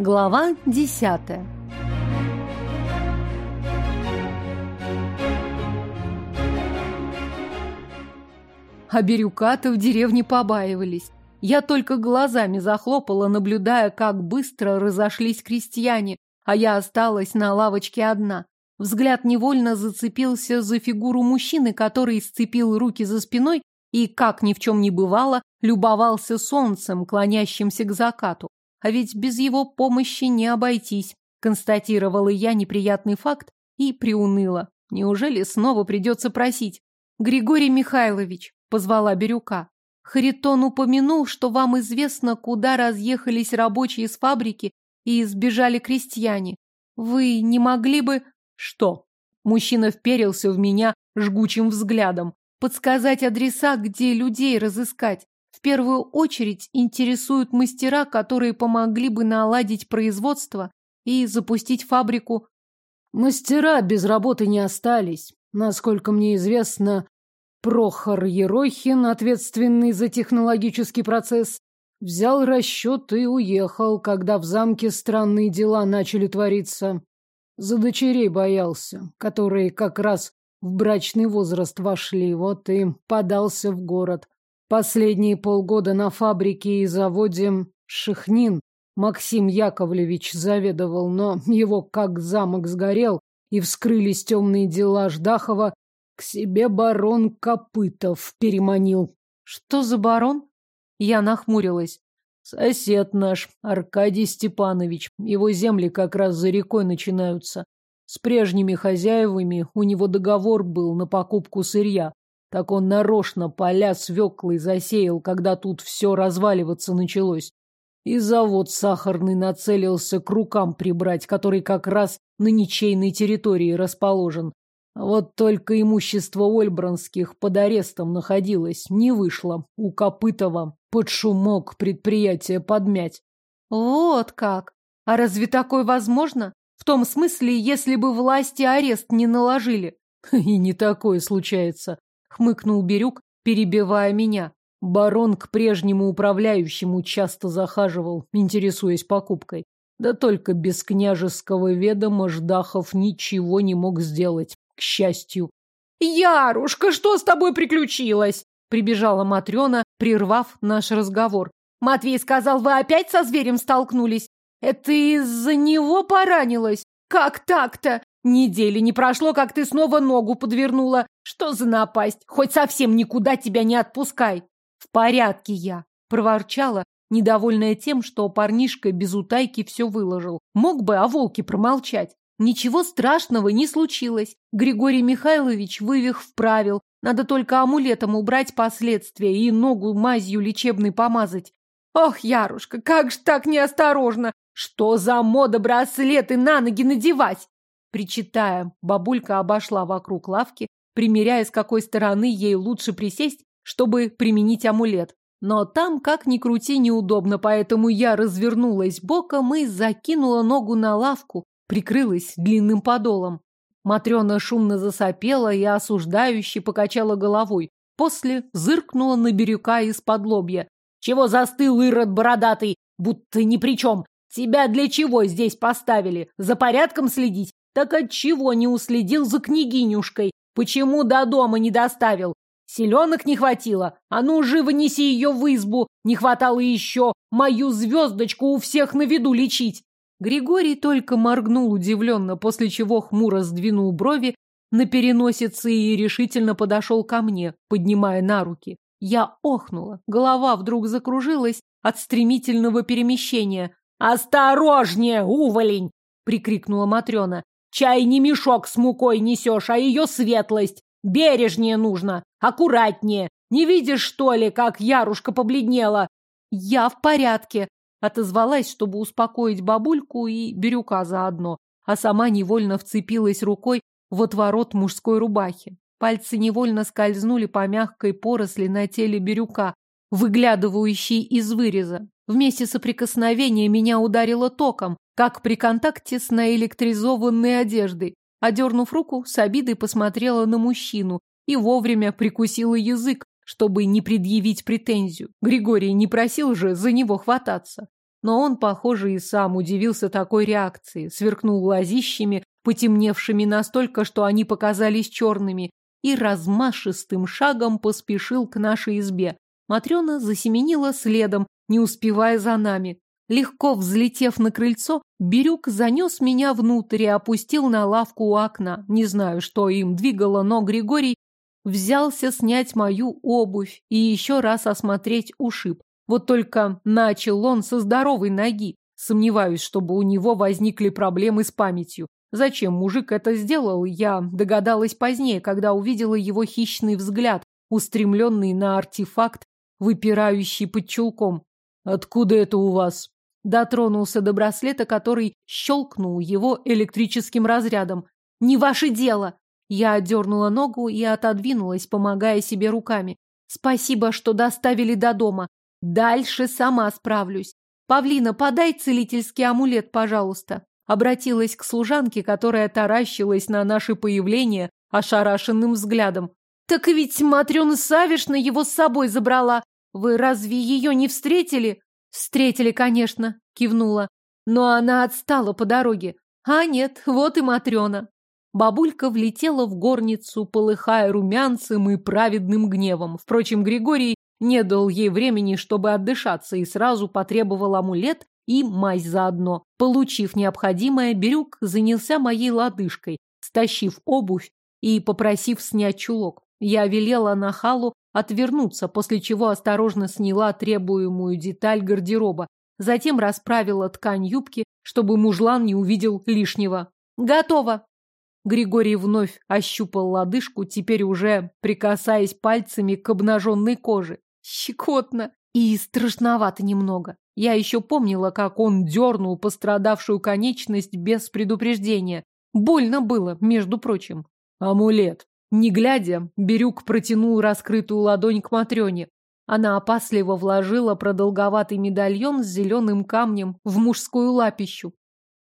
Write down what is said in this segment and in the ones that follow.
Глава десятая А Бирюка-то в деревне побаивались. Я только глазами захлопала, наблюдая, как быстро разошлись крестьяне, а я осталась на лавочке одна. Взгляд невольно зацепился за фигуру мужчины, который сцепил руки за спиной и, как ни в чем не бывало, любовался солнцем, клонящимся к закату. А ведь без его помощи не обойтись, констатировала я неприятный факт и приуныла. Неужели снова придется просить? Григорий Михайлович, позвала Бирюка. Харитон упомянул, что вам известно, куда разъехались рабочие с фабрики и сбежали крестьяне. Вы не могли бы... Что? Мужчина вперился в меня жгучим взглядом. Подсказать адреса, где людей разыскать. В первую очередь интересуют мастера, которые помогли бы наладить производство и запустить фабрику. Мастера без работы не остались. Насколько мне известно, Прохор Ерохин, ответственный за технологический процесс, взял расчет и уехал, когда в замке странные дела начали твориться. За дочерей боялся, которые как раз в брачный возраст вошли, вот и подался в город. Последние полгода на фабрике и заводе Шихнин Максим Яковлевич заведовал, но его как замок сгорел и вскрылись темные дела Ждахова, к себе барон Копытов переманил. Что за барон? Я нахмурилась. Сосед наш, Аркадий Степанович. Его земли как раз за рекой начинаются. С прежними хозяевами у него договор был на покупку сырья. Так он нарочно поля свеклой засеял, когда тут все разваливаться началось. И завод сахарный нацелился к рукам прибрать, который как раз на ничейной территории расположен. Вот только имущество Ольбранских под арестом находилось, не вышло. У Копытова под шумок предприятие подмять. Вот как! А разве такое возможно? В том смысле, если бы власти арест не наложили. И не такое случается, хмыкнул Бирюк, перебивая меня. Барон к прежнему управляющему часто захаживал, интересуясь покупкой. Да только без княжеского ведома Ждахов ничего не мог сделать к счастью. «Ярушка, что с тобой приключилось?» Прибежала Матрена, прервав наш разговор. «Матвей сказал, вы опять со зверем столкнулись? Это из-за него поранилась? Как так-то? Недели не прошло, как ты снова ногу подвернула. Что за напасть? Хоть совсем никуда тебя не отпускай!» «В порядке я!» — проворчала, недовольная тем, что парнишка без утайки все выложил. Мог бы о волке промолчать. Ничего страшного не случилось. Григорий Михайлович вывих вправил. Надо только амулетом убрать последствия и ногу мазью лечебной помазать. Ох, Ярушка, как ж так неосторожно! Что за мода браслеты на ноги надевать? Причитая, бабулька обошла вокруг лавки, примеряя, с какой стороны ей лучше присесть, чтобы применить амулет. Но там, как ни крути, неудобно, поэтому я развернулась боком и закинула ногу на лавку, прикрылась длинным подолом. Матрена шумно засопела и осуждающе покачала головой. После зыркнула на Бирюка из-под лобья. «Чего застыл, Ирод бородатый? Будто ни при чем. Тебя для чего здесь поставили? За порядком следить? Так от чего не уследил за княгинюшкой? Почему до дома не доставил? Селенок не хватило? А ну, живо неси ее в избу! Не хватало еще мою звездочку у всех на виду лечить!» Григорий только моргнул удивленно, после чего хмуро сдвинул брови на переносице и решительно подошел ко мне, поднимая на руки. Я охнула, голова вдруг закружилась от стремительного перемещения. «Осторожнее, уволень!» — прикрикнула Матрена. «Чай не мешок с мукой несешь, а ее светлость! Бережнее нужно, аккуратнее! Не видишь, что ли, как Ярушка побледнела?» «Я в порядке!» Отозвалась, чтобы успокоить бабульку и Бирюка заодно, а сама невольно вцепилась рукой в отворот мужской рубахи. Пальцы невольно скользнули по мягкой поросли на теле Бирюка, выглядывающей из выреза. Вместе соприкосновения меня ударило током, как при контакте с наэлектризованной одеждой. Одернув руку, с обидой посмотрела на мужчину и вовремя прикусила язык, чтобы не предъявить претензию. Григорий не просил же за него хвататься. Но он, похоже, и сам удивился такой реакции, сверкнул глазищами, потемневшими настолько, что они показались черными, и размашистым шагом поспешил к нашей избе. Матрена засеменила следом, не успевая за нами. Легко взлетев на крыльцо, Бирюк занес меня внутрь и опустил на лавку у окна. Не знаю, что им двигало, но Григорий взялся снять мою обувь и еще раз осмотреть ушиб. Вот только начал он со здоровой ноги. Сомневаюсь, чтобы у него возникли проблемы с памятью. Зачем мужик это сделал, я догадалась позднее, когда увидела его хищный взгляд, устремленный на артефакт, выпирающий под чулком. «Откуда это у вас?» Дотронулся до браслета, который щелкнул его электрическим разрядом. «Не ваше дело!» Я отдернула ногу и отодвинулась, помогая себе руками. «Спасибо, что доставили до дома. Дальше сама справлюсь. Павлина, подай целительский амулет, пожалуйста» обратилась к служанке, которая таращилась на наше появление ошарашенным взглядом. «Так ведь Матрена Савишна его с собой забрала. Вы разве ее не встретили?» «Встретили, конечно», — кивнула. «Но она отстала по дороге. А нет, вот и Матрена». Бабулька влетела в горницу, полыхая румянцем и праведным гневом. Впрочем, Григорий не дал ей времени, чтобы отдышаться, и сразу потребовал амулет и мазь заодно. Получив необходимое, Бирюк занялся моей лодыжкой, стащив обувь и попросив снять чулок. Я велела нахалу отвернуться, после чего осторожно сняла требуемую деталь гардероба, затем расправила ткань юбки, чтобы мужлан не увидел лишнего. «Готово!» Григорий вновь ощупал лодыжку, теперь уже прикасаясь пальцами к обнаженной коже. Щекотно и страшновато немного. Я еще помнила, как он дернул пострадавшую конечность без предупреждения. Больно было, между прочим. Амулет. Не глядя, Бирюк протянул раскрытую ладонь к Матрёне. Она опасливо вложила продолговатый медальон с зеленым камнем в мужскую лапищу.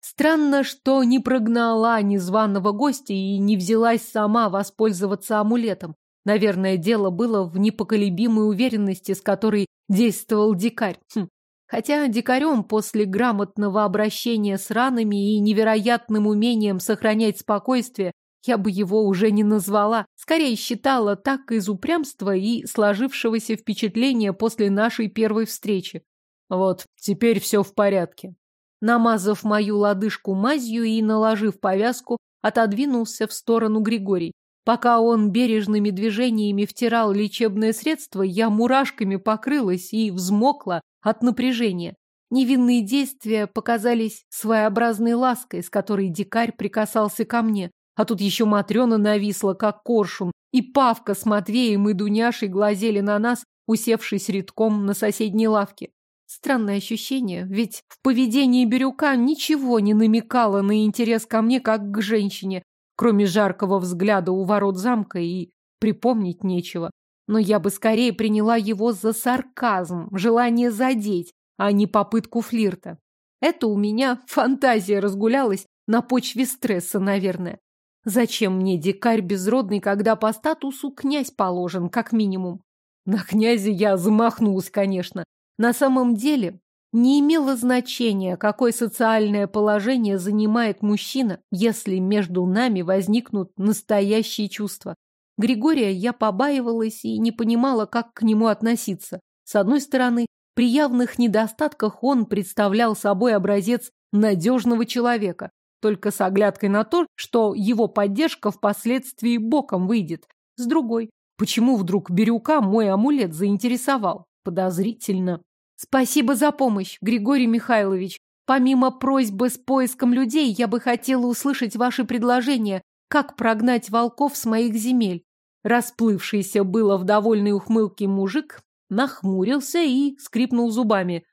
Странно, что не прогнала незваного гостя и не взялась сама воспользоваться амулетом. Наверное, дело было в непоколебимой уверенности, с которой действовал дикарь. Хм, Хотя дикарем после грамотного обращения с ранами и невероятным умением сохранять спокойствие я бы его уже не назвала. Скорее считала так из упрямства и сложившегося впечатления после нашей первой встречи. Вот, теперь все в порядке. Намазав мою лодыжку мазью и наложив повязку, отодвинулся в сторону Григорий. Пока он бережными движениями втирал лечебное средство, я мурашками покрылась и взмокла от напряжения. Невинные действия показались своеобразной лаской, с которой дикарь прикасался ко мне. А тут еще Матрена нависла, как коршун, и Павка с Матвеем и Дуняшей глазели на нас, усевшись редком на соседней лавке. Странное ощущение, ведь в поведении Бирюка ничего не намекало на интерес ко мне, как к женщине, кроме жаркого взгляда у ворот замка и припомнить нечего. Но я бы скорее приняла его за сарказм, желание задеть, а не попытку флирта. Это у меня фантазия разгулялась на почве стресса, наверное. Зачем мне дикарь безродный, когда по статусу князь положен, как минимум? На князе я замахнулась, конечно. На самом деле не имело значения, какое социальное положение занимает мужчина, если между нами возникнут настоящие чувства. Григория я побаивалась и не понимала, как к нему относиться. С одной стороны, при явных недостатках он представлял собой образец надежного человека, только с оглядкой на то, что его поддержка впоследствии боком выйдет. С другой, почему вдруг Бирюка мой амулет заинтересовал? Подозрительно. Спасибо за помощь, Григорий Михайлович. Помимо просьбы с поиском людей, я бы хотела услышать ваши предложения, как прогнать волков с моих земель. Расплывшийся было в довольной ухмылке мужик нахмурился и скрипнул зубами.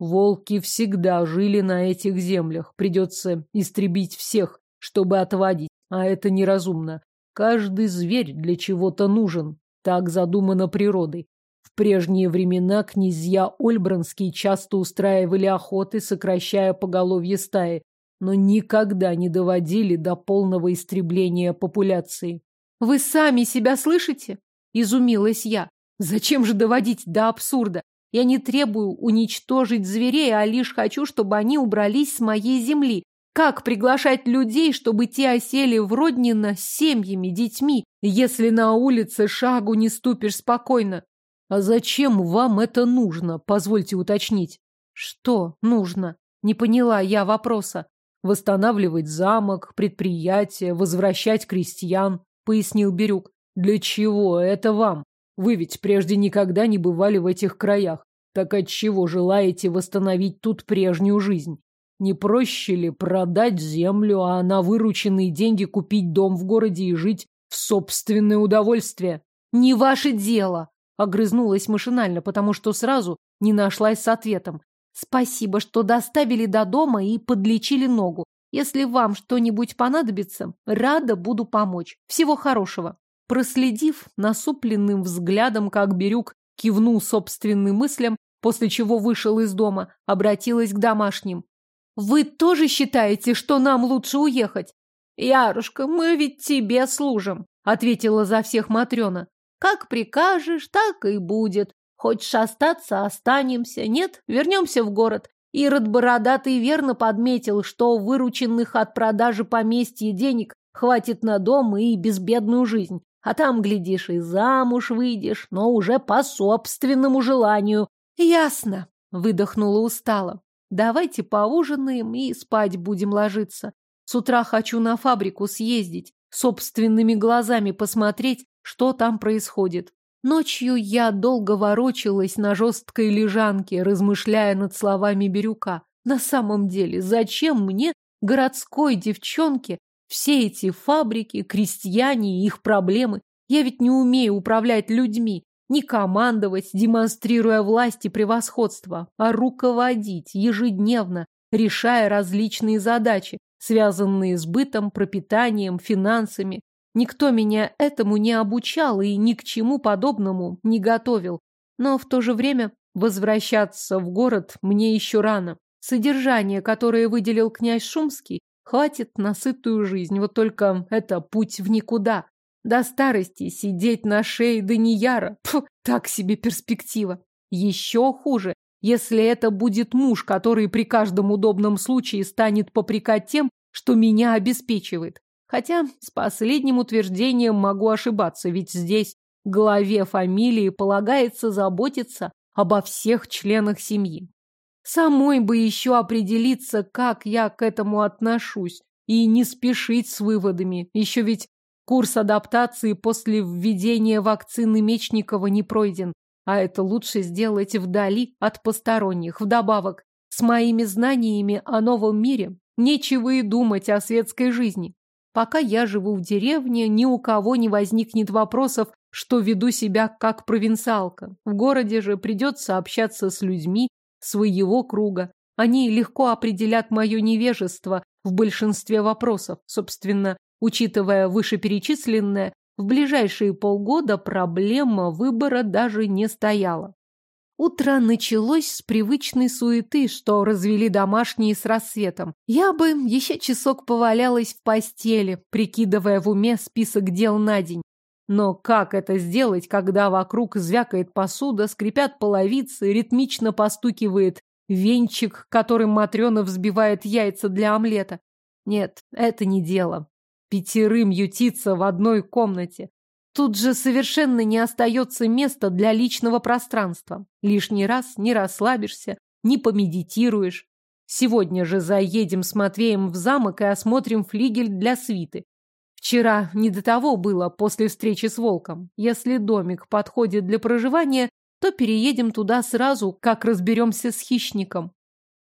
Волки всегда жили на этих землях. Придется истребить всех, чтобы отводить. А это неразумно. Каждый зверь для чего-то нужен. Так задумано природой прежние времена князья Ольбранские часто устраивали охоты, сокращая поголовье стаи, но никогда не доводили до полного истребления популяции. «Вы сами себя слышите?» – изумилась я. «Зачем же доводить до абсурда? Я не требую уничтожить зверей, а лишь хочу, чтобы они убрались с моей земли. Как приглашать людей, чтобы те осели в Роднино с семьями, детьми, если на улице шагу не ступишь спокойно? А зачем вам это нужно, позвольте уточнить? Что нужно? Не поняла я вопроса. Восстанавливать замок, предприятие, возвращать крестьян, пояснил Бирюк. Для чего это вам? Вы ведь прежде никогда не бывали в этих краях. Так отчего желаете восстановить тут прежнюю жизнь? Не проще ли продать землю, а на вырученные деньги купить дом в городе и жить в собственное удовольствие? Не ваше дело, огрызнулась машинально, потому что сразу не нашлась с ответом. Спасибо, что доставили до дома и подлечили ногу. Если вам что-нибудь понадобится, рада буду помочь. Всего хорошего. Проследив насупленным взглядом, как Бирюк кивнул собственным мыслям, после чего вышел из дома, обратилась к домашним. «Вы тоже считаете, что нам лучше уехать?» «Ярушка, мы ведь тебе служим», — ответила за всех Матрена. «Как прикажешь, так и будет. Хочешь остаться – останемся. Нет, вернемся в город. Ирод Бородатый верно подметил, что вырученных от продажи поместья денег хватит на дом и безбедную жизнь. А там, глядишь, и замуж выйдешь, но уже по собственному желанию. Ясно, выдохнула устало. Давайте поужинаем и спать будем ложиться. С утра хочу на фабрику съездить, собственными глазами посмотреть, что там происходит. Ночью я долго ворочалась на жесткой лежанке, размышляя над словами Бирюка. На самом деле, зачем мне, городской девчонке, все эти фабрики, крестьяне и их проблемы? Я ведь не умею управлять людьми, не командовать, демонстрируя власть и превосходство, а руководить ежедневно, решая различные задачи, связанные с бытом, пропитанием, финансами. Никто меня этому не обучал и ни к чему подобному не готовил. Но в то же время возвращаться в город мне еще рано. Содержание, которое выделил князь Шумский, хватит на сытую жизнь. Вот только это путь в никуда. До старости сидеть на шее Данияра. Пф, так себе перспектива. Еще хуже, если это будет муж, который при каждом удобном случае станет попрекать тем, что меня обеспечивает. Хотя с последним утверждением могу ошибаться, ведь здесь главе фамилии полагается заботиться обо всех членах семьи. Самой бы еще определиться, как я к этому отношусь, и не спешить с выводами. Еще ведь курс адаптации после введения вакцины Мечникова не пройден, а это лучше сделать вдали от посторонних. Вдобавок, с моими знаниями о новом мире нечего и думать о светской жизни. Пока я живу в деревне, ни у кого не возникнет вопросов, что веду себя как провинциалка. В городе же придется общаться с людьми своего круга. Они легко определят мое невежество в большинстве вопросов. Собственно, учитывая вышеперечисленное, в ближайшие полгода проблема выбора даже не стояла. Утро началось с привычной суеты, что развели домашние с рассветом. Я бы еще часок повалялась в постели, прикидывая в уме список дел на день. Но как это сделать, когда вокруг звякает посуда, скрипят половицы, ритмично постукивает венчик, которым Матрена взбивает яйца для омлета? Нет, это не дело. Пятерым ютиться в одной комнате. Тут же совершенно не остается места для личного пространства. Лишний раз не расслабишься, не помедитируешь. Сегодня же заедем с Матвеем в замок и осмотрим флигель для свиты. Вчера не до того было после встречи с волком. Если домик подходит для проживания, то переедем туда сразу, как разберемся с хищником.